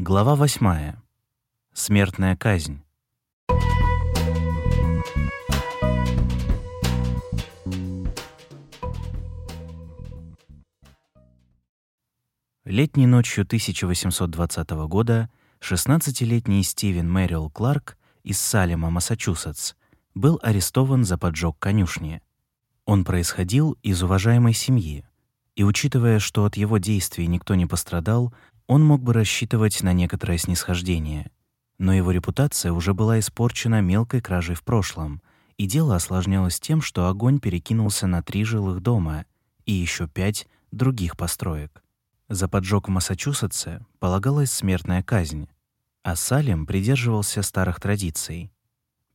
Глава 8. Смертная казнь. Летней ночью 1820 года 16-летний Стивен Мэрил Кларк из Салема, Массачусетс, был арестован за поджог конюшни. Он происходил из уважаемой семьи, и учитывая, что от его действий никто не пострадал, он мог бы рассчитывать на некоторое снисхождение. Но его репутация уже была испорчена мелкой кражей в прошлом, и дело осложнялось тем, что огонь перекинулся на три жилых дома и еще пять других построек. За поджог в Массачусетсе полагалась смертная казнь, а Салем придерживался старых традиций.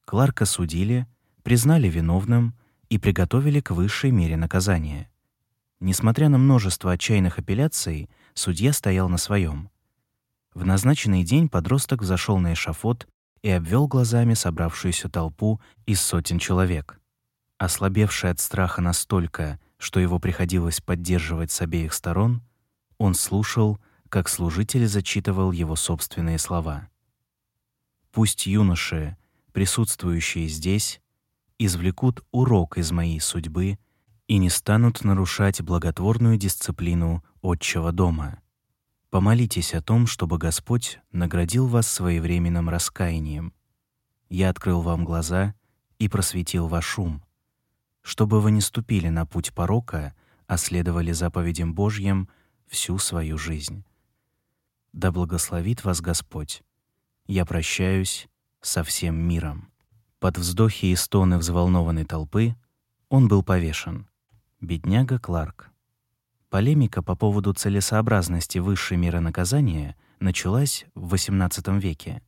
Кларка судили, признали виновным и приготовили к высшей мере наказания. Несмотря на множество отчаянных апелляций, судья стоял на своем. В назначенный день подросток взошел на эшафот и обвел глазами собравшуюся толпу из сотен человек. Ослабевший от страха настолько, что его приходилось поддерживать с обеих сторон, он слушал, как служитель зачитывал его собственные слова. «Пусть юноши, присутствующие здесь, извлекут урок из моей судьбы и не станут нарушать благотворную дисциплину отчего дома. Помолитесь о том, чтобы Господь наградил вас своевременным раскаянием. Я открыл вам глаза и просветил ваш ум, чтобы вы не ступили на путь порока, а следовали заповедям Божьим всю свою жизнь. Да благословит вас Господь. Я прощаюсь со всем миром. Под вздохи и стоны взволнованной толпы он был повешен. Бедняга Кларк. Полемика по поводу целесообразности высшей меры наказания началась в XVIII веке.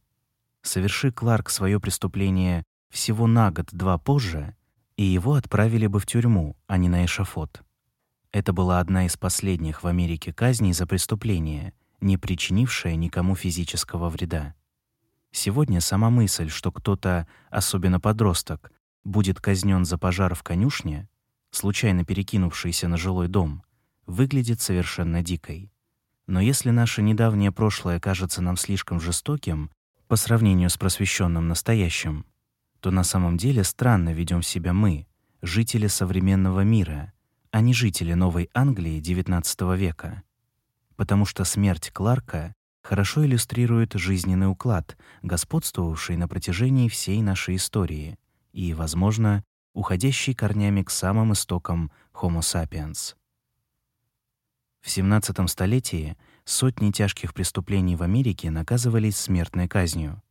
Соверши Кларк свое преступление всего на год-два позже, и его отправили бы в тюрьму, а не на эшафот. Это была одна из последних в Америке казней за преступление, не причинившее никому физического вреда. Сегодня сама мысль, что кто-то, особенно подросток, будет казнен за пожар в конюшне, случайно перекинувшийся на жилой дом, выглядит совершенно дикой. Но если наше недавнее прошлое кажется нам слишком жестоким по сравнению с просвещенным настоящим, то на самом деле странно ведем себя мы, жители современного мира, а не жители Новой Англии XIX века. Потому что смерть Кларка хорошо иллюстрирует жизненный уклад, господствовавший на протяжении всей нашей истории и, возможно, уходящий корнями к самым истокам Homo sapiens. В 17 столетии сотни тяжких преступлений в Америке наказывались смертной казнью.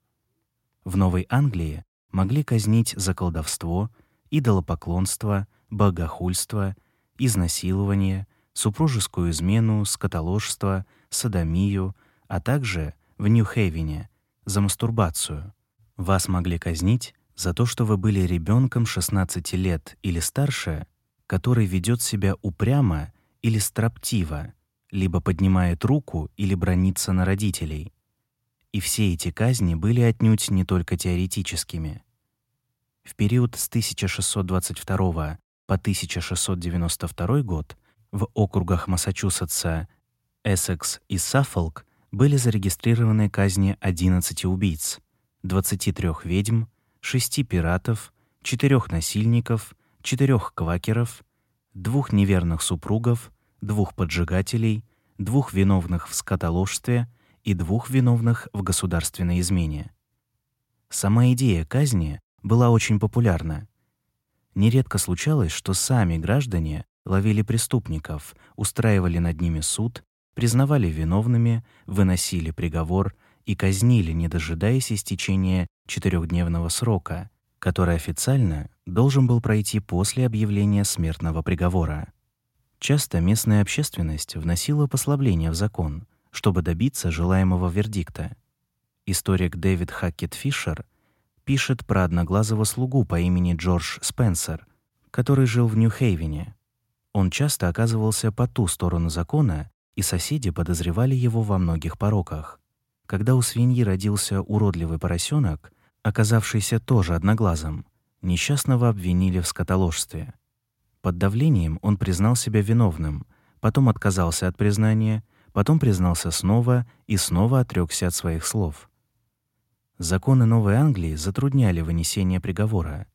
В Новой Англии могли казнить за колдовство, идолопоклонство, богохульство, изнасилование, супружескую измену, скотоложство, садомию, а также в Нью-Хейвене за мастурбацию. Вас могли казнить за то, что вы были ребенком 16 лет или старше, который ведет себя упрямо или строптиво, либо поднимает руку или бронится на родителей. И все эти казни были отнюдь не только теоретическими. В период с 1622 по 1692 год в округах Массачусетса, Эссекс и Саффолк были зарегистрированы казни 11 убийц, 23 ведьм, 6 пиратов, 4 насильников, 4 квакеров, двух неверных супругов, двух поджигателей, двух виновных в скотоложстве и двух виновных в государственной измене. Сама идея казни была очень популярна. Нередко случалось, что сами граждане ловили преступников, устраивали над ними суд, признавали виновными, выносили приговор и казнили, не дожидаясь истечения четырехдневного срока, который официально должен был пройти после объявления смертного приговора. Часто местная общественность вносила послабления в закон, чтобы добиться желаемого вердикта. Историк Дэвид Хакет Фишер пишет про одноглазого слугу по имени Джордж Спенсер, который жил в Нью-Хейвене. Он часто оказывался по ту сторону закона, и соседи подозревали его во многих пороках. Когда у свиньи родился уродливый поросенок, оказавшийся тоже одноглазым, несчастного обвинили в скотоложстве. Под давлением он признал себя виновным, потом отказался от признания, потом признался снова и снова отрекся от своих слов. Законы Новой Англии затрудняли вынесение приговора.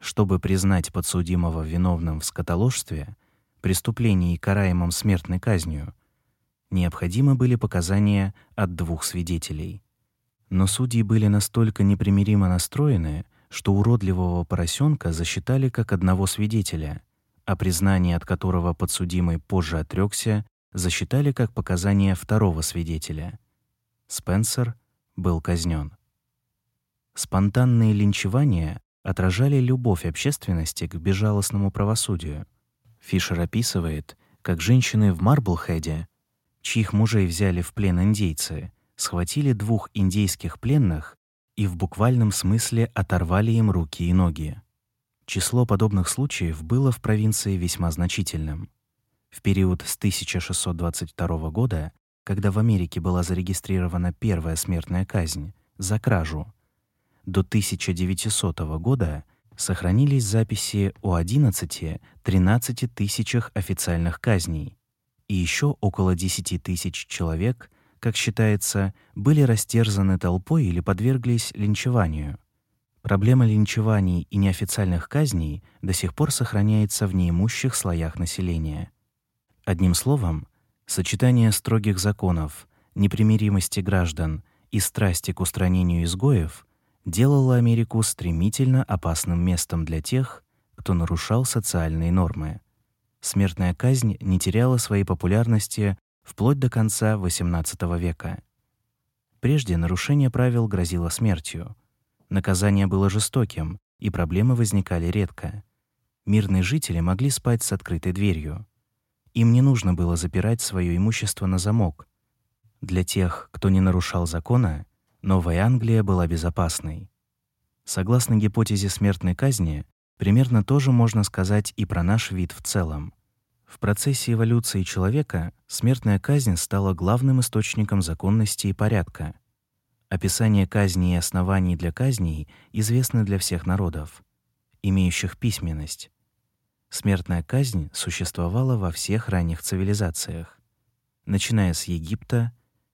Чтобы признать подсудимого виновным в скотоложстве, преступлении, караемом смертной казнью, необходимы были показания от двух свидетелей. Но судьи были настолько непримиримо настроены, что уродливого поросенка засчитали как одного свидетеля, а признание, от которого подсудимый позже отрекся, засчитали как показания второго свидетеля. Спенсер был казнен. Спонтанные линчевания отражали любовь общественности к безжалостному правосудию. Фишер описывает, как женщины в Марблхеде, чьих мужей взяли в плен индейцы, схватили двух индейских пленных и в буквальном смысле оторвали им руки и ноги. Число подобных случаев было в провинции весьма значительным. В период с 1622 года, когда в Америке была зарегистрирована первая смертная казнь за кражу, до 1900 года сохранились записи о 11-13 тысячах официальных казней, и еще около 10 тысяч человек, как считается, были растерзаны толпой или подверглись линчеванию. Проблема линчеваний и неофициальных казней до сих пор сохраняется в неимущих слоях населения. Одним словом, сочетание строгих законов, непримиримости граждан и страсти к устранению изгоев делало Америку стремительно опасным местом для тех, кто нарушал социальные нормы. Смертная казнь не теряла своей популярности вплоть до конца XVIII века. Прежде нарушение правил грозило смертью. Наказание было жестоким, и проблемы возникали редко. Мирные жители могли спать с открытой дверью. Им не нужно было запирать свое имущество на замок. Для тех, кто не нарушал закона, Новая Англия была безопасной. Согласно гипотезе смертной казни, примерно то же можно сказать и про наш вид в целом. В процессе эволюции человека смертная казнь стала главным источником законности и порядка. Описание казни и оснований для казней известны для всех народов, имеющих письменность. Смертная казнь существовала во всех ранних цивилизациях, начиная с Египта,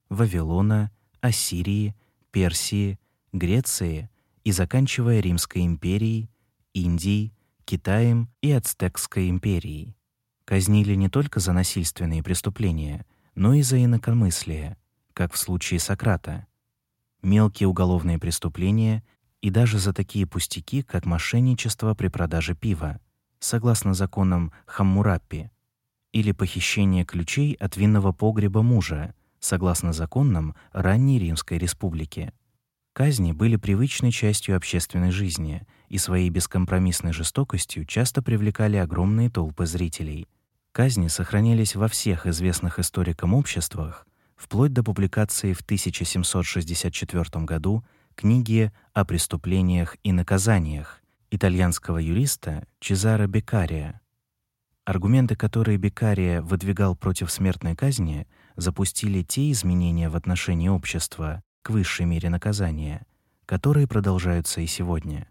Вавилона, Ассирии, Персии, Греции и заканчивая Римской империей, Индией, Китаем и Ацтекской империей. Казнили не только за насильственные преступления, но и за инакомыслие, как в случае Сократа. Мелкие уголовные преступления и даже за такие пустяки, как мошенничество при продаже пива, согласно законам Хаммураппи, или похищение ключей от винного погреба мужа, согласно законам ранней Римской республики. Казни были привычной частью общественной жизни и своей бескомпромиссной жестокостью часто привлекали огромные толпы зрителей. Казни сохранялись во всех известных историкам обществах, вплоть до публикации в 1764 году книги о преступлениях и наказаниях итальянского юриста Чезаро Беккария. Аргументы, которые Беккария выдвигал против смертной казни, запустили те изменения в отношении общества к высшей мере наказания, которые продолжаются и сегодня.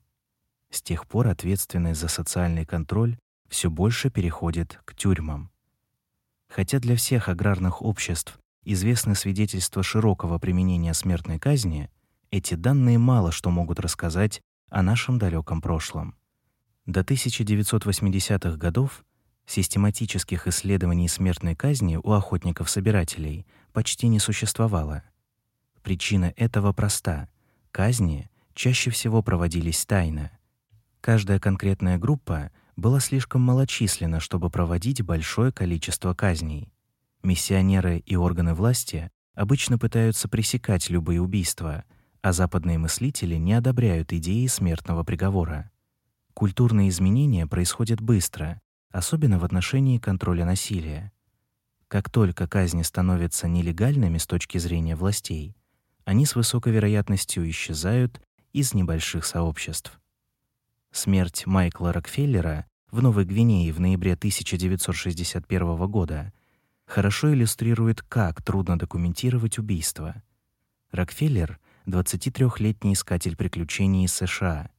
С тех пор ответственность за социальный контроль все больше переходит к тюрьмам. Хотя для всех аграрных обществ известны свидетельства широкого применения смертной казни, эти данные мало что могут рассказать о нашем далеком прошлом. До 1980-х годов Систематических исследований смертной казни у охотников-собирателей почти не существовало. Причина этого проста. Казни чаще всего проводились тайно. Каждая конкретная группа была слишком малочисленна, чтобы проводить большое количество казней. Миссионеры и органы власти обычно пытаются пресекать любые убийства, а западные мыслители не одобряют идеи смертного приговора. Культурные изменения происходят быстро, особенно в отношении контроля насилия. Как только казни становятся нелегальными с точки зрения властей, они с высокой вероятностью исчезают из небольших сообществ. Смерть Майкла Рокфеллера в Новой Гвинее в ноябре 1961 года хорошо иллюстрирует, как трудно документировать убийство. Рокфеллер 23-летний искатель приключений из США,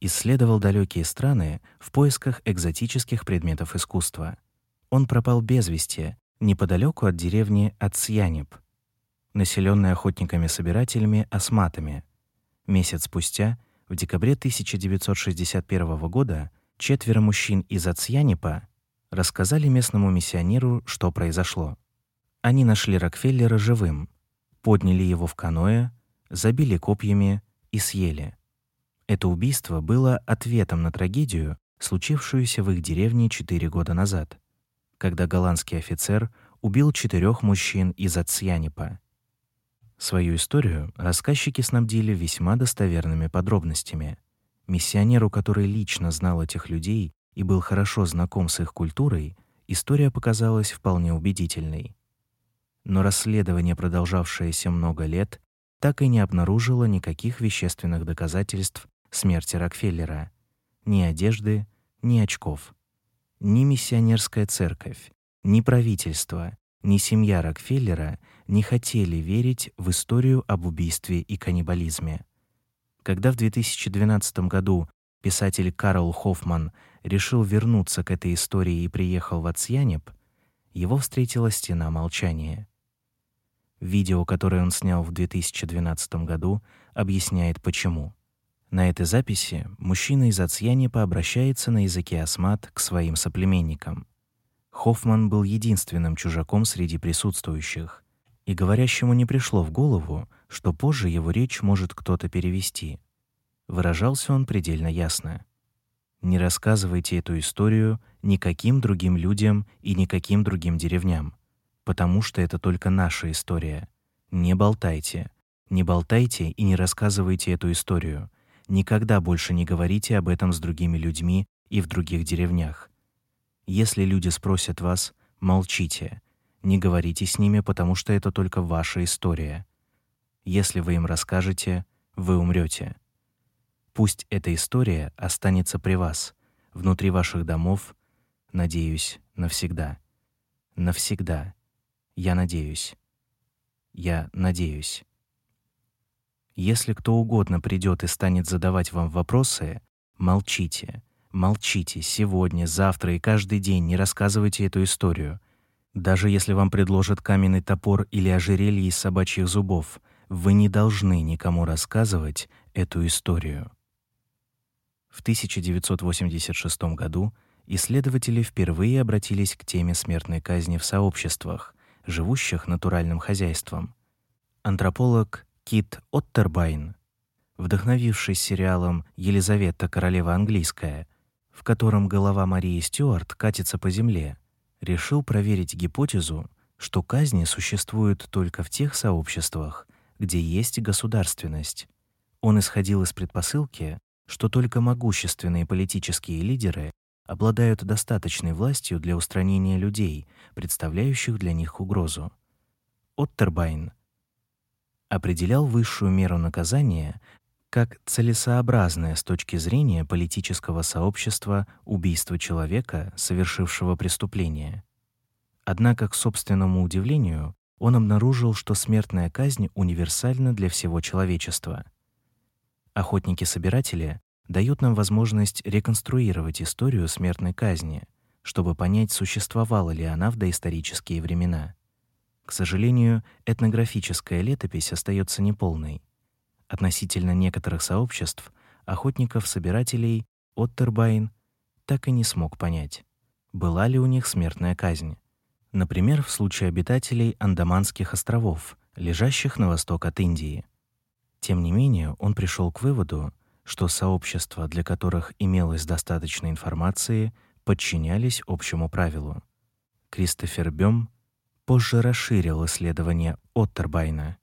исследовал далекие страны в поисках экзотических предметов искусства. Он пропал без вести неподалеку от деревни Ацьянеп, населенной охотниками-собирателями осматами. Месяц спустя, в декабре 1961 года, четверо мужчин из Ацьянепа рассказали местному миссионеру, что произошло. Они нашли Рокфеллера живым, подняли его в каноэ, забили копьями и съели. Это убийство было ответом на трагедию, случившуюся в их деревне четыре года назад, когда голландский офицер убил четырех мужчин из Ацьянипа. Свою историю рассказчики снабдили весьма достоверными подробностями. Миссионеру, который лично знал этих людей и был хорошо знаком с их культурой, история показалась вполне убедительной. Но расследование, продолжавшееся много лет, так и не обнаружило никаких вещественных доказательств смерти Рокфеллера. Ни одежды, ни очков. Ни миссионерская церковь, ни правительство, ни семья Рокфеллера не хотели верить в историю об убийстве и каннибализме. Когда в 2012 году писатель Карл Хоффман решил вернуться к этой истории и приехал в Ацьянеп, его встретила стена молчания. Видео, которое он снял в 2012 году, объясняет почему. На этой записи мужчина из Ацьянепа обращается на языке асмат к своим соплеменникам. Хоффман был единственным чужаком среди присутствующих, и говорящему не пришло в голову, что позже его речь может кто-то перевести. Выражался он предельно ясно. Не рассказывайте эту историю никаким другим людям и никаким другим деревням, потому что это только наша история. Не болтайте. Не болтайте и не рассказывайте эту историю. Никогда больше не говорите об этом с другими людьми и в других деревнях. Если люди спросят вас, молчите. Не говорите с ними, потому что это только ваша история. Если вы им расскажете, вы умрете. Пусть эта история останется при вас, внутри ваших домов, надеюсь, навсегда. Навсегда. Я надеюсь. Я надеюсь. Если кто угодно придет и станет задавать вам вопросы, молчите. Молчите сегодня, завтра и каждый день, не рассказывайте эту историю. Даже если вам предложат каменный топор или ожерелье из собачьих зубов, вы не должны никому рассказывать эту историю. В 1986 году исследователи впервые обратились к теме смертной казни в сообществах, живущих натуральным хозяйством. Антрополог Кит Оттербайн, вдохновившись сериалом Елизавета королева английская, в котором голова Марии Стюарт катится по земле, решил проверить гипотезу, что казни существуют только в тех сообществах, где есть государственность. Он исходил из предпосылки, что только могущественные политические лидеры обладают достаточной властью для устранения людей, представляющих для них угрозу. Оттербайн определял высшую меру наказания как целесообразное с точки зрения политического сообщества убийство человека, совершившего преступление. Однако, к собственному удивлению, он обнаружил, что смертная казнь универсальна для всего человечества — Охотники-собиратели дают нам возможность реконструировать историю смертной казни, чтобы понять, существовала ли она в доисторические времена. К сожалению, этнографическая летопись остается неполной. Относительно некоторых сообществ охотников-собирателей Оттербайн так и не смог понять, была ли у них смертная казнь. Например, в случае обитателей Андаманских островов, лежащих на восток от Индии — тем не менее, он пришел к выводу, что сообщества, для которых имелось достаточно информации, подчинялись общему правилу. Кристофер Бём позже расширил исследование Оттербайна,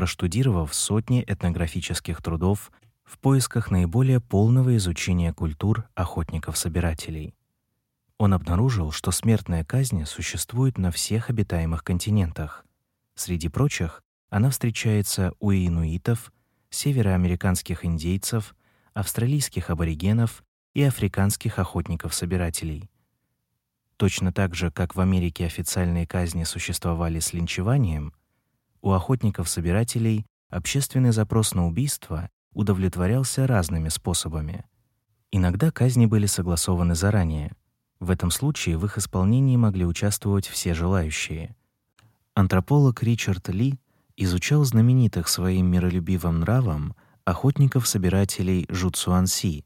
проштудировав сотни этнографических трудов в поисках наиболее полного изучения культур охотников-собирателей. Он обнаружил, что смертная казнь существует на всех обитаемых континентах. Среди прочих, она встречается у инуитов, североамериканских индейцев, австралийских аборигенов и африканских охотников-собирателей. Точно так же, как в Америке официальные казни существовали с линчеванием, у охотников-собирателей общественный запрос на убийство удовлетворялся разными способами. Иногда казни были согласованы заранее. В этом случае в их исполнении могли участвовать все желающие. Антрополог Ричард Ли изучал знаменитых своим миролюбивым нравом охотников-собирателей Жуцуанси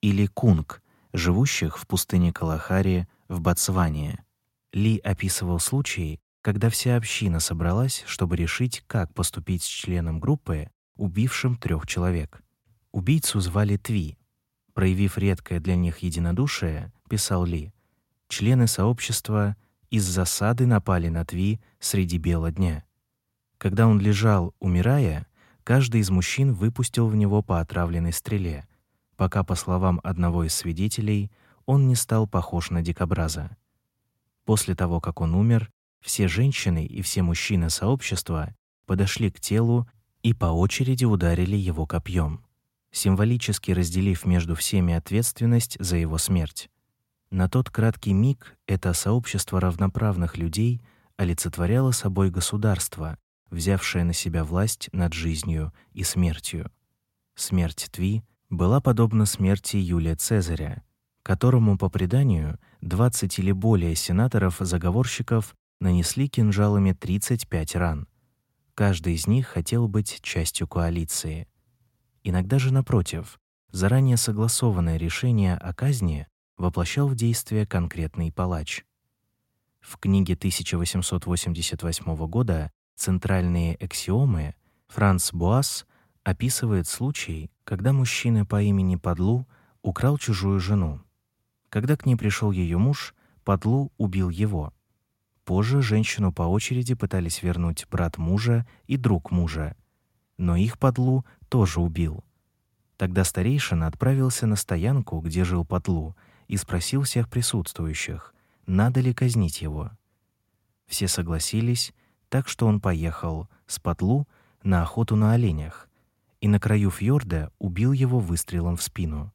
или кунг, живущих в пустыне Калахари в Ботсване. Ли описывал случаи, когда вся община собралась, чтобы решить, как поступить с членом группы, убившим трех человек. Убийцу звали Тви. Проявив редкое для них единодушие, писал Ли, члены сообщества из засады напали на Тви среди бела дня. Когда он лежал, умирая, каждый из мужчин выпустил в него по отравленной стреле, пока, по словам одного из свидетелей, он не стал похож на дикобраза. После того, как он умер, все женщины и все мужчины сообщества подошли к телу и по очереди ударили его копьем, символически разделив между всеми ответственность за его смерть. На тот краткий миг это сообщество равноправных людей олицетворяло собой государство, взявшее на себя власть над жизнью и смертью. Смерть Тви была подобна смерти Юлия Цезаря, которому по преданию 20 или более сенаторов-заговорщиков нанесли кинжалами 35 ран. Каждый из них хотел быть частью коалиции. Иногда же напротив, заранее согласованное решение о казни воплощал в действие конкретный палач. В книге 1888 года Центральные аксиомы Франц Буас описывает случай, когда мужчина по имени Падлу украл чужую жену. Когда к ней пришел ее муж, Падлу убил его. Позже женщину по очереди пытались вернуть брат мужа и друг мужа, но их Падлу тоже убил. Тогда старейшина отправился на стоянку, где жил Падлу, и спросил всех присутствующих, надо ли казнить его. Все согласились, так что он поехал с Падлу на охоту на оленях и на краю фьорда убил его выстрелом в спину.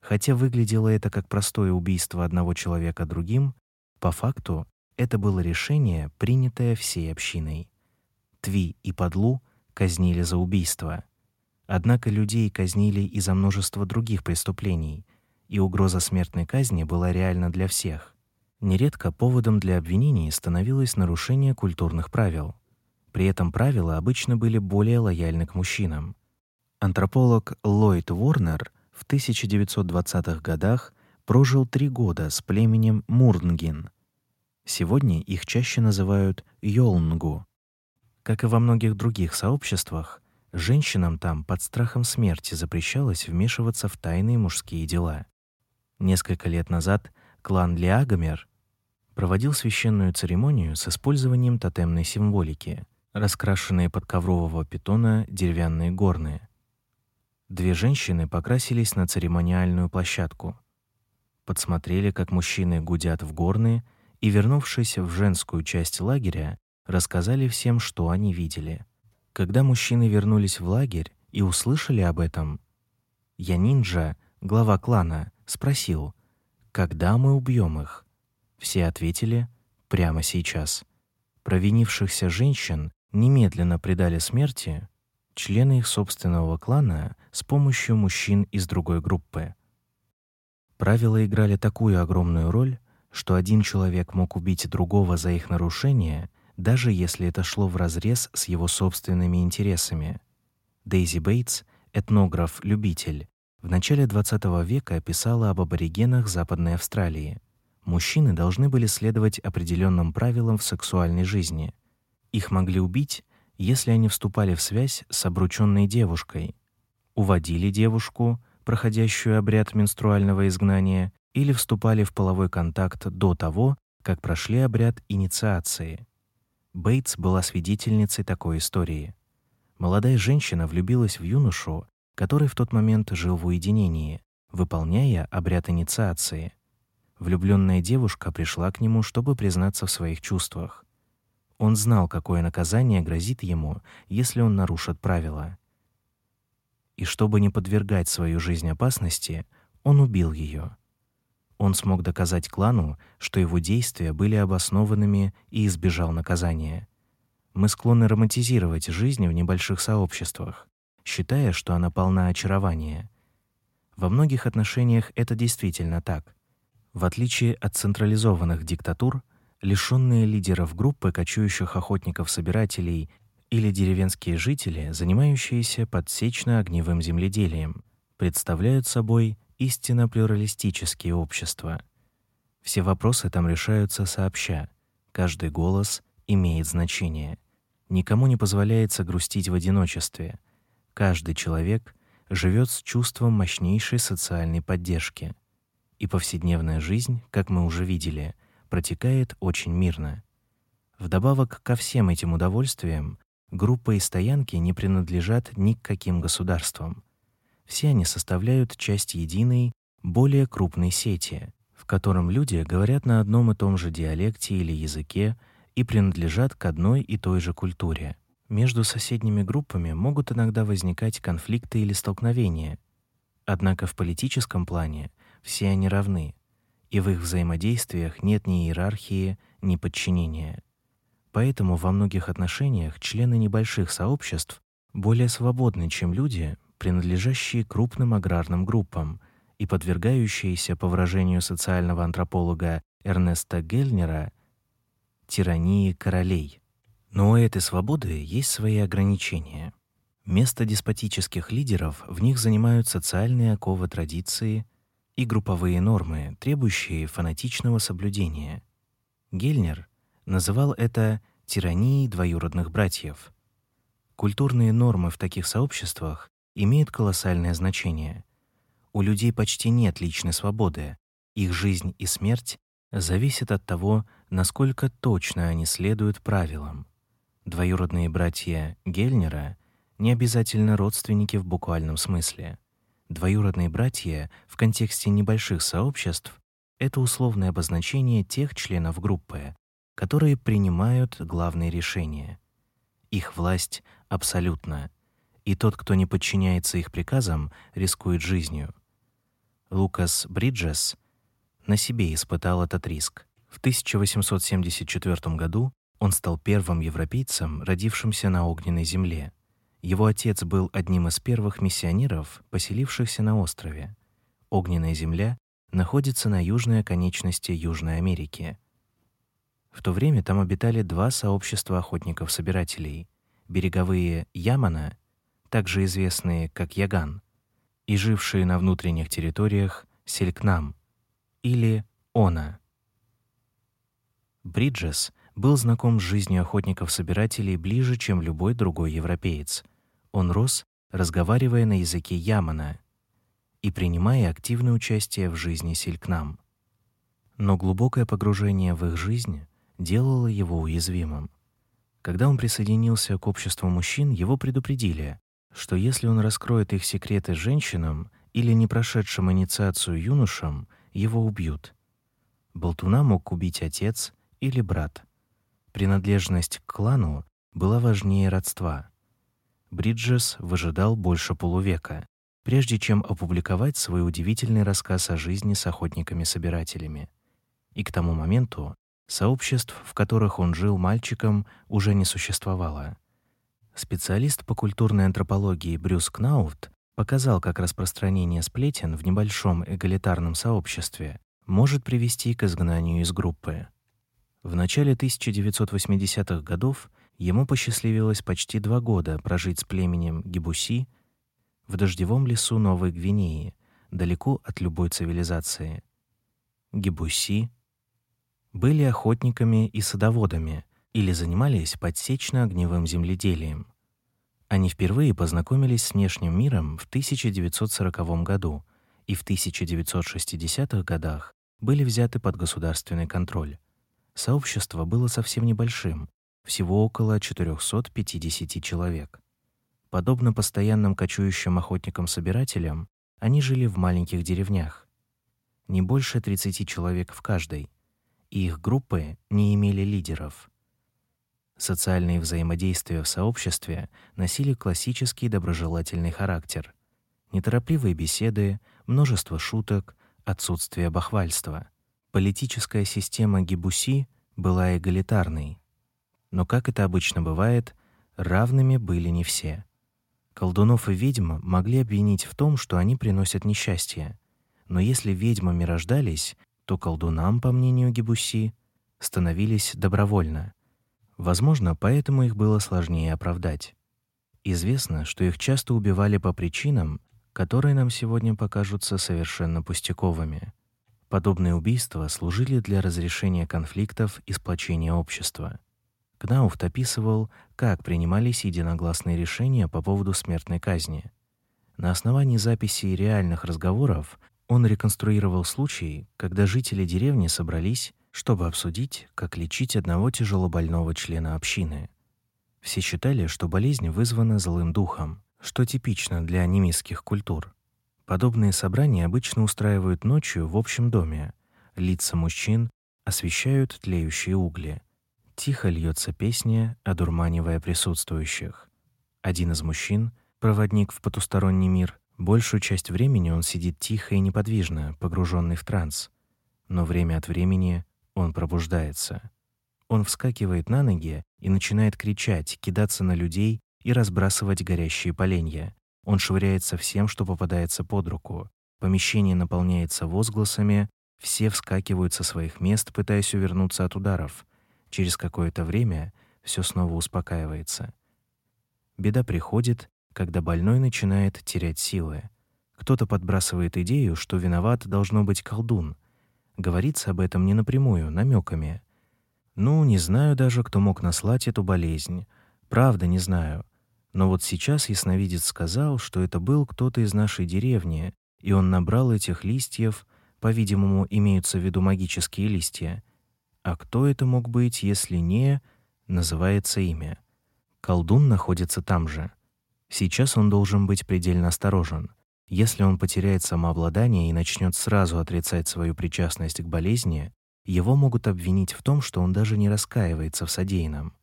Хотя выглядело это как простое убийство одного человека другим, по факту это было решение, принятое всей общиной. Тви и Падлу казнили за убийство. Однако людей казнили и за множество других преступлений, и угроза смертной казни была реальна для всех. Нередко поводом для обвинений становилось нарушение культурных правил. При этом правила обычно были более лояльны к мужчинам. Антрополог Ллойд Ворнер в 1920-х годах прожил три года с племенем Мурнгин. Сегодня их чаще называют Йолнгу. Как и во многих других сообществах, женщинам там под страхом смерти запрещалось вмешиваться в тайные мужские дела. Несколько лет назад клан Лиагамер проводил священную церемонию с использованием тотемной символики, раскрашенные под коврового питона деревянные горные. Две женщины покрасились на церемониальную площадку. Подсмотрели, как мужчины гудят в горные, и, вернувшись в женскую часть лагеря, рассказали всем, что они видели. Когда мужчины вернулись в лагерь и услышали об этом, я нинджа, глава клана, спросил, когда мы убьем их. Все ответили прямо сейчас. Провинившихся женщин немедленно предали смерти члены их собственного клана с помощью мужчин из другой группы. Правила играли такую огромную роль, что один человек мог убить другого за их нарушение, даже если это шло вразрез с его собственными интересами. Дейзи Бейтс, этнограф-любитель, в начале XX века писала об аборигенах Западной Австралии. Мужчины должны были следовать определенным правилам в сексуальной жизни. Их могли убить, если они вступали в связь с обрученной девушкой, уводили девушку, проходящую обряд менструального изгнания, или вступали в половой контакт до того, как прошли обряд инициации. Бейтс была свидетельницей такой истории. Молодая женщина влюбилась в юношу, который в тот момент жил в уединении, выполняя обряд инициации. Влюбленная девушка пришла к нему, чтобы признаться в своих чувствах. Он знал, какое наказание грозит ему, если он нарушит правила и чтобы не подвергать свою жизнь опасности, он убил ее. Он смог доказать клану, что его действия были обоснованными и избежал наказания. Мы склонны романтизировать жизнь в небольших сообществах, считая, что она полна очарования. Во многих отношениях это действительно так. В отличие от централизованных диктатур, лишенные лидеров группы кочующих охотников-собирателей или деревенские жители, занимающиеся подсечно-огневым земледелием, представляют собой истинно плюралистические общества. Все вопросы там решаются сообща. Каждый голос имеет значение. Никому не позволяется грустить в одиночестве. Каждый человек живет с чувством мощнейшей социальной поддержки. И повседневная жизнь, как мы уже видели, протекает очень мирно. Вдобавок ко всем этим удовольствиям, группы и стоянки не принадлежат ни к каким государствам. Все они составляют часть единой, более крупной сети, в котором люди говорят на одном и том же диалекте или языке и принадлежат к одной и той же культуре. Между соседними группами могут иногда возникать конфликты или столкновения. Однако в политическом плане все они равны, и в их взаимодействиях нет ни иерархии, ни подчинения. Поэтому во многих отношениях члены небольших сообществ более свободны, чем люди, принадлежащие крупным аграрным группам и подвергающиеся, по выражению социального антрополога Эрнеста Гельнера, тирании королей. Но у этой свободы есть свои ограничения. Место деспотических лидеров в них занимают социальные оковы традиции и групповые нормы, требующие фанатичного соблюдения. Гельнер называл это тиранией двоюродных братьев. Культурные нормы в таких сообществах имеют колоссальное значение. У людей почти нет личной свободы. Их жизнь и смерть зависят от того, насколько точно они следуют правилам. Двоюродные братья Гельнера не обязательно родственники в буквальном смысле. Двоюродные братья в контексте небольших сообществ это условное обозначение тех членов группы, которые принимают главные решения. Их власть абсолютна, и тот, кто не подчиняется их приказам, рискует жизнью. Лукас Бриджес на себе испытал этот риск. В 1874 году он стал первым европейцем, родившимся на огненной земле. Его отец был одним из первых миссионеров, поселившихся на острове. Огненная земля находится на южной оконечности Южной Америки. В то время там обитали два сообщества охотников-собирателей: береговые Ямана, также известные как Яган, и жившие на внутренних территориях Селькнам или Она. Бриджес был знаком с жизнью охотников-собирателей ближе, чем любой другой европеец. Он рос, разговаривая на языке ямана и принимая активное участие в жизни селькнам. Но глубокое погружение в их жизнь делало его уязвимым. Когда он присоединился к обществу мужчин, его предупредили, что если он раскроет их секреты женщинам или не прошедшим инициацию юношам, его убьют. Болтуна мог убить отец или брат. Принадлежность к клану была важнее родства. Бриджес выжидал больше полувека, прежде чем опубликовать свой удивительный рассказ о жизни с охотниками-собирателями. И к тому моменту сообществ, в которых он жил мальчиком, уже не существовало. Специалист по культурной антропологии Брюс Кнаут показал, как распространение сплетен в небольшом эгалитарном сообществе может привести к изгнанию из группы. В начале 1980-х годов ему посчастливилось почти два года прожить с племенем Гибуси в дождевом лесу Новой Гвинеи, далеко от любой цивилизации. Гибуси были охотниками и садоводами или занимались подсечно-огневым земледелием. Они впервые познакомились с внешним миром в 1940 году и в 1960-х годах были взяты под государственный контроль. Сообщество было совсем небольшим, всего около 450 человек. Подобно постоянным кочующим охотникам-собирателям, они жили в маленьких деревнях, не больше 30 человек в каждой, и их группы не имели лидеров. Социальные взаимодействия в сообществе носили классический доброжелательный характер. Неторопливые беседы, множество шуток, отсутствие бахвальства — Политическая система Гибуси была эгалитарной, но, как это обычно бывает, равными были не все. Колдунов и ведьм могли обвинить в том, что они приносят несчастье. Но если ведьмами рождались, что колдунам, по мнению Гибуси, становились добровольно. Возможно, поэтому их было сложнее оправдать. Известно, что их часто убивали по причинам, которые нам сегодня покажутся совершенно пустяковыми. Подобные убийства служили для разрешения конфликтов и сплочения общества. Кнауфт описывал, как принимались единогласные решения по поводу смертной казни. На основании записей реальных разговоров он реконструировал случаи, когда жители деревни собрались, чтобы обсудить, как лечить одного тяжелобольного члена общины. Все считали, что болезнь вызвана злым духом, что типично для немистских культур. Подобные собрания обычно устраивают ночью в общем доме. Лица мужчин освещают тлеющие угли. Тихо льется песня, одурманивая присутствующих. Один из мужчин, проводник в потусторонний мир, большую часть времени он сидит тихо и неподвижно, погруженный в транс. Но время от времени он пробуждается. Он вскакивает на ноги и начинает кричать, кидаться на людей и разбрасывать горящие поленья. Он швыряется всем, что попадается под руку. Помещение наполняется возгласами, все вскакивают со своих мест, пытаясь увернуться от ударов. Через какое-то время все снова успокаивается. Беда приходит, когда больной начинает терять силы. Кто-то подбрасывает идею, что виноват должно быть колдун. Говорится об этом не напрямую, намеками. Ну, не знаю даже, кто мог наслать эту болезнь. Правда, не знаю. Но вот сейчас ясновидец сказал, что это был кто-то из нашей деревни, и он набрал этих листьев, по-видимому, имеются в виду магические листья. А кто это мог быть, если не называется имя? Колдун находится там же. Сейчас он должен быть предельно осторожен. Если он потеряет самообладание и начнет сразу отрицать свою причастность к болезни, его могут обвинить в том, что он даже не раскаивается в содеянном.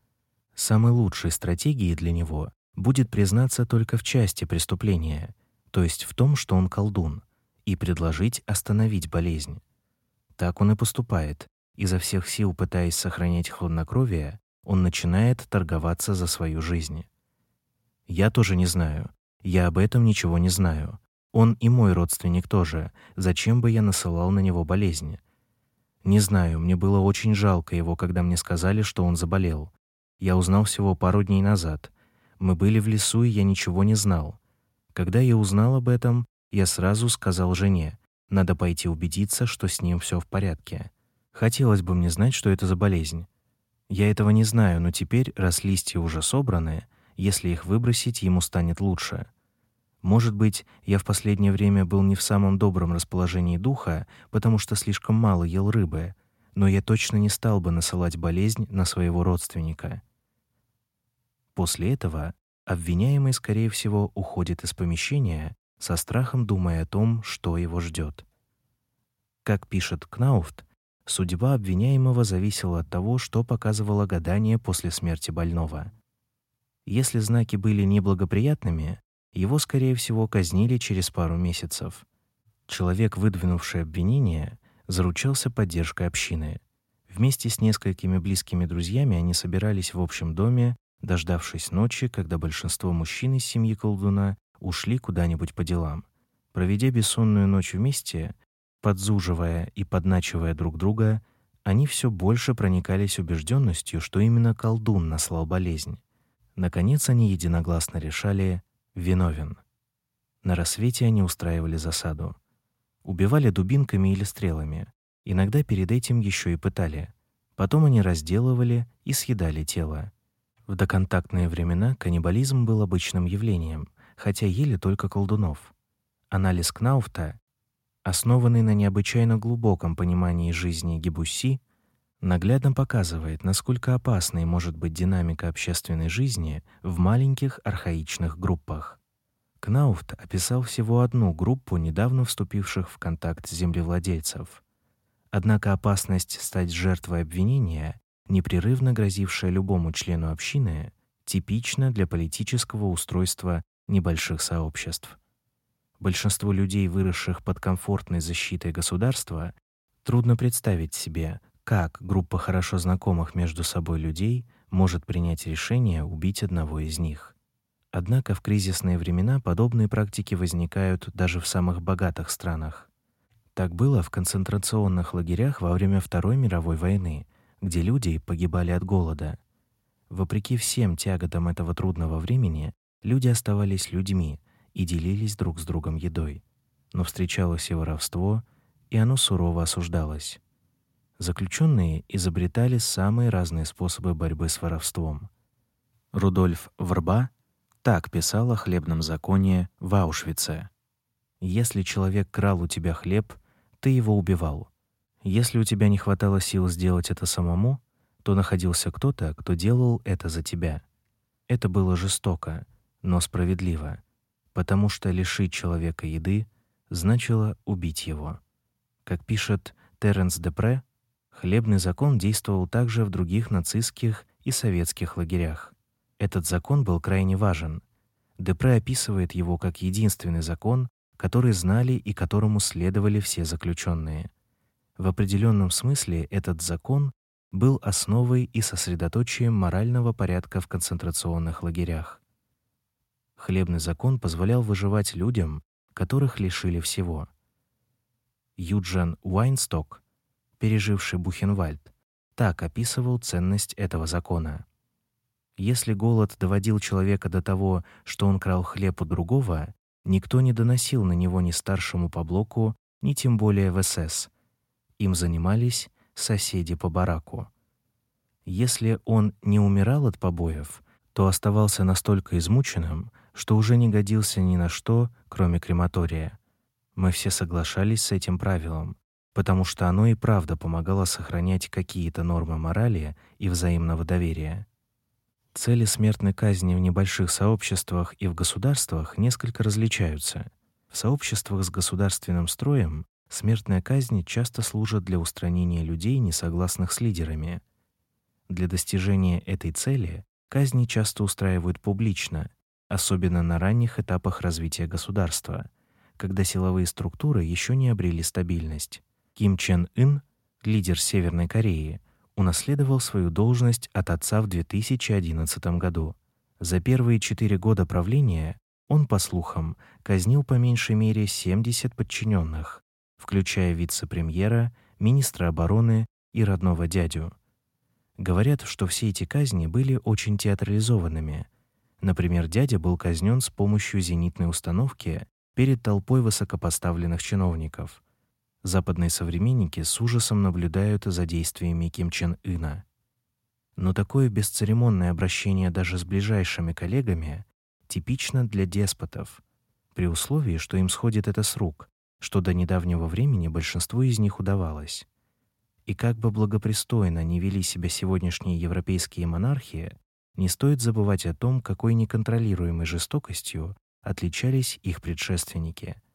Самой лучшей стратегией для него будет признаться только в части преступления, то есть в том, что он колдун, и предложить остановить болезнь. Так он и поступает. Изо всех сил пытаясь сохранять хладнокровие, он начинает торговаться за свою жизнь. Я тоже не знаю. Я об этом ничего не знаю. Он и мой родственник тоже. Зачем бы я насылал на него болезнь? Не знаю, мне было очень жалко его, когда мне сказали, что он заболел. Я узнал всего пару дней назад. Мы были в лесу, и я ничего не знал. Когда я узнал об этом, я сразу сказал жене: "Надо пойти убедиться, что с ним все в порядке. Хотелось бы мне знать, что это за болезнь. Я этого не знаю, но теперь, раз листья уже собраны, если их выбросить, ему станет лучше. Может быть, я в последнее время был не в самом добром расположении духа, потому что слишком мало ел рыбы, но я точно не стал бы насылать болезнь на своего родственника. После этого обвиняемый, скорее всего, уходит из помещения, со страхом думая о том, что его ждет. Как пишет Кнауфт, судьба обвиняемого зависела от того, что показывало гадание после смерти больного. Если знаки были неблагоприятными, его, скорее всего, казнили через пару месяцев. Человек, выдвинувший обвинение, заручался поддержкой общины. Вместе с несколькими близкими друзьями они собирались в общем доме дождавшись ночи, когда большинство мужчин из семьи колдуна ушли куда-нибудь по делам. Проведя бессонную ночь вместе, подзуживая и подначивая друг друга, они все больше проникались убежденностью, что именно колдун наслал болезнь. Наконец они единогласно решали виновен. На рассвете они устраивали засаду. Убивали дубинками или стрелами. Иногда перед этим еще и пытали. Потом они разделывали и съедали тело. В доконтактные времена каннибализм был обычным явлением, хотя ели только колдунов. Анализ Кнауфта, основанный на необычайно глубоком понимании жизни Гибусси, наглядно показывает, насколько опасной может быть динамика общественной жизни в маленьких архаичных группах. Кнауфт описал всего одну группу недавно вступивших в контакт землевладельцев. Однако опасность стать жертвой обвинения непрерывно грозившая любому члену общины, типична для политического устройства небольших сообществ. Большинству людей, выросших под комфортной защитой государства, трудно представить себе, как группа хорошо знакомых между собой людей может принять решение убить одного из них. Однако в кризисные времена подобные практики возникают даже в самых богатых странах. Так было в концентрационных лагерях во время Второй мировой войны, где люди погибали от голода. Вопреки всем тяготам этого трудного времени, люди оставались людьми и делились друг с другом едой. Но встречалось и воровство, и оно сурово осуждалось. Заключенные изобретали самые разные способы борьбы с воровством. Рудольф Врба так писал о хлебном законе в Аушвице. Если человек крал у тебя хлеб, ты его убивал. Если у тебя не хватало сил сделать это самому, то находился кто-то, кто делал это за тебя. Это было жестоко, но справедливо, потому что лишить человека еды значило убить его. Как пишет Теренс Депре, хлебный закон действовал также в других нацистских и советских лагерях. Этот закон был крайне важен. Депре описывает его как единственный закон, который знали и которому следовали все заключенные. В определенном смысле этот закон был основой и сосредоточием морального порядка в концентрационных лагерях. Хлебный закон позволял выживать людям, которых лишили всего. Юджин Уайнсток, переживший Бухенвальд, так описывал ценность этого закона. Если голод доводил человека до того, что он крал хлеб у другого, Никто не доносил на него ни старшему по блоку, ни тем более в СС. Им занимались соседи по бараку. Если он не умирал от побоев, то оставался настолько измученным, что уже не годился ни на что, кроме крематория. Мы все соглашались с этим правилом, потому что оно и правда помогало сохранять какие-то нормы морали и взаимного доверия. Цели смертной казни в небольших сообществах и в государствах несколько различаются. В сообществах с государственным строем смертная казнь часто служит для устранения людей, не согласных с лидерами. Для достижения этой цели казни часто устраивают публично, особенно на ранних этапах развития государства, когда силовые структуры еще не обрели стабильность. Ким Чен Ын, лидер Северной Кореи, унаследовал свою должность от отца в 2011 году. За первые четыре года правления он, по слухам, казнил по меньшей мере 70 подчиненных, включая вице-премьера, министра обороны и родного дядю. Говорят, что все эти казни были очень театрализованными. Например, дядя был казнен с помощью зенитной установки перед толпой высокопоставленных чиновников. Западные современники с ужасом наблюдают за действиями Ким Чен Ына. Но такое бесцеремонное обращение даже с ближайшими коллегами типично для деспотов, при условии, что им сходит это с рук, что до недавнего времени большинству из них удавалось. И как бы благопристойно ни вели себя сегодняшние европейские монархии, не стоит забывать о том, какой неконтролируемой жестокостью отличались их предшественники —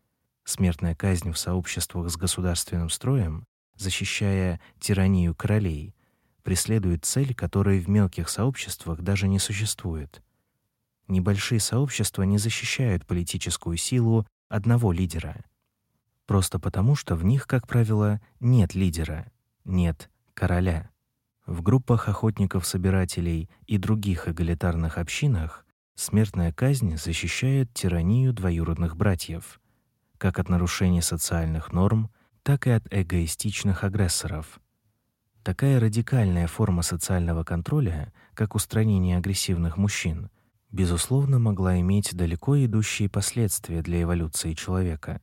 Смертная казнь в сообществах с государственным строем, защищая тиранию королей, преследует цель, которой в мелких сообществах даже не существует. Небольшие сообщества не защищают политическую силу одного лидера, просто потому, что в них, как правило, нет лидера, нет короля. В группах охотников-собирателей и других эгалитарных общинах смертная казнь защищает тиранию двоюродных братьев как от нарушения социальных норм, так и от эгоистичных агрессоров. Такая радикальная форма социального контроля, как устранение агрессивных мужчин, безусловно, могла иметь далеко идущие последствия для эволюции человека.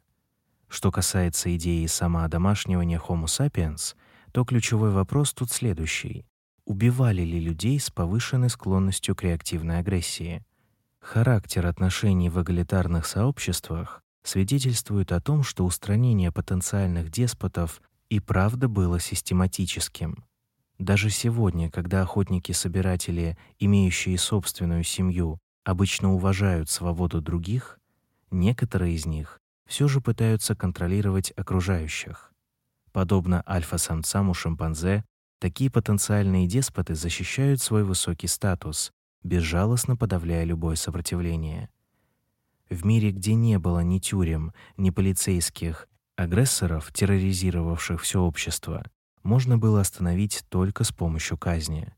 Что касается идеи самоодомашнивания Homo sapiens, то ключевой вопрос тут следующий: убивали ли людей с повышенной склонностью к реактивной агрессии? Характер отношений в эгалитарных сообществах свидетельствует о том, что устранение потенциальных деспотов и правда было систематическим. Даже сегодня, когда охотники-собиратели, имеющие собственную семью, обычно уважают свободу других, некоторые из них все же пытаются контролировать окружающих. Подобно альфа-самцам у шимпанзе, такие потенциальные деспоты защищают свой высокий статус, безжалостно подавляя любое сопротивление. В мире, где не было ни тюрем, ни полицейских, агрессоров, терроризировавших все общество, можно было остановить только с помощью казни.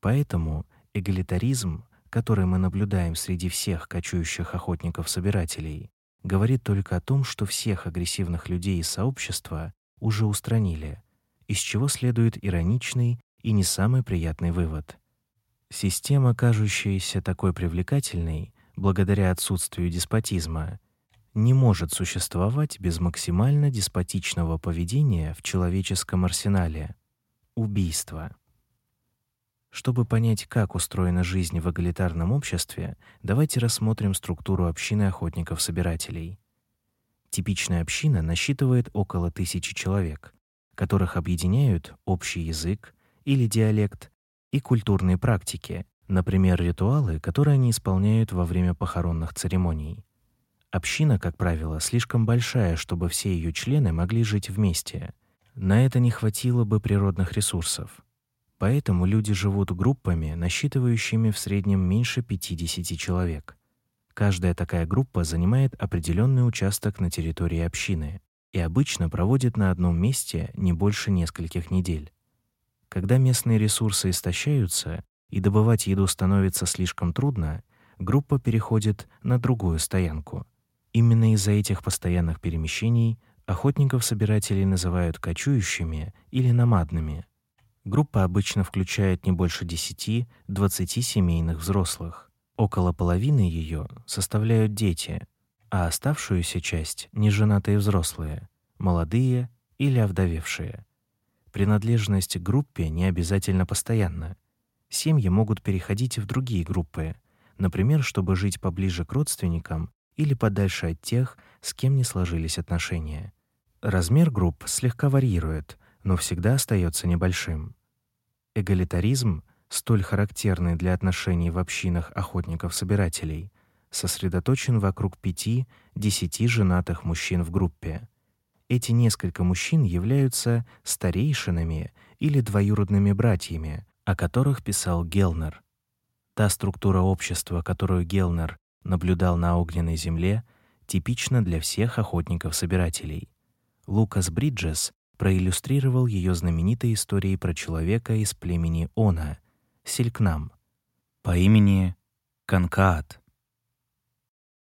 Поэтому эгалитаризм, который мы наблюдаем среди всех кочующих охотников-собирателей, говорит только о том, что всех агрессивных людей из сообщества уже устранили, из чего следует ироничный и не самый приятный вывод. Система, кажущаяся такой привлекательной благодаря отсутствию деспотизма, не может существовать без максимально деспотичного поведения в человеческом арсенале убийства. Чтобы понять, как устроена жизнь в эгалитарном обществе, давайте рассмотрим структуру общины охотников-собирателей. Типичная община насчитывает около тысячи человек, которых объединяют общий язык или диалект и культурные практики, например, ритуалы, которые они исполняют во время похоронных церемоний. Община, как правило, слишком большая, чтобы все ее члены могли жить вместе. На это не хватило бы природных ресурсов. Поэтому люди живут группами, насчитывающими в среднем меньше 50 человек. Каждая такая группа занимает определенный участок на территории общины и обычно проводит на одном месте не больше нескольких недель. Когда местные ресурсы истощаются и добывать еду становится слишком трудно, группа переходит на другую стоянку. Именно из-за этих постоянных перемещений охотников-собирателей называют кочующими или номадными. Группа обычно включает не больше 10-20 семейных взрослых. Около половины ее составляют дети, а оставшуюся часть неженатые взрослые, молодые или овдовевшие. Принадлежность к группе не обязательно постоянна. Семьи могут переходить в другие группы, например, чтобы жить поближе к родственникам или подальше от тех, с кем не сложились отношения. Размер групп слегка варьирует, но всегда остается небольшим. Эгалитаризм, столь характерный для отношений в общинах охотников-собирателей, сосредоточен вокруг пяти-десяти женатых мужчин в группе. Эти несколько мужчин являются старейшинами или двоюродными братьями, о которых писал Гелнер. Та структура общества, которую Гелнер наблюдал на огненной земле, типична для всех охотников-собирателей. Лукас Бриджес проиллюстрировал ее знаменитой историей про человека из племени Она, Селькнам, по имени Канкаат.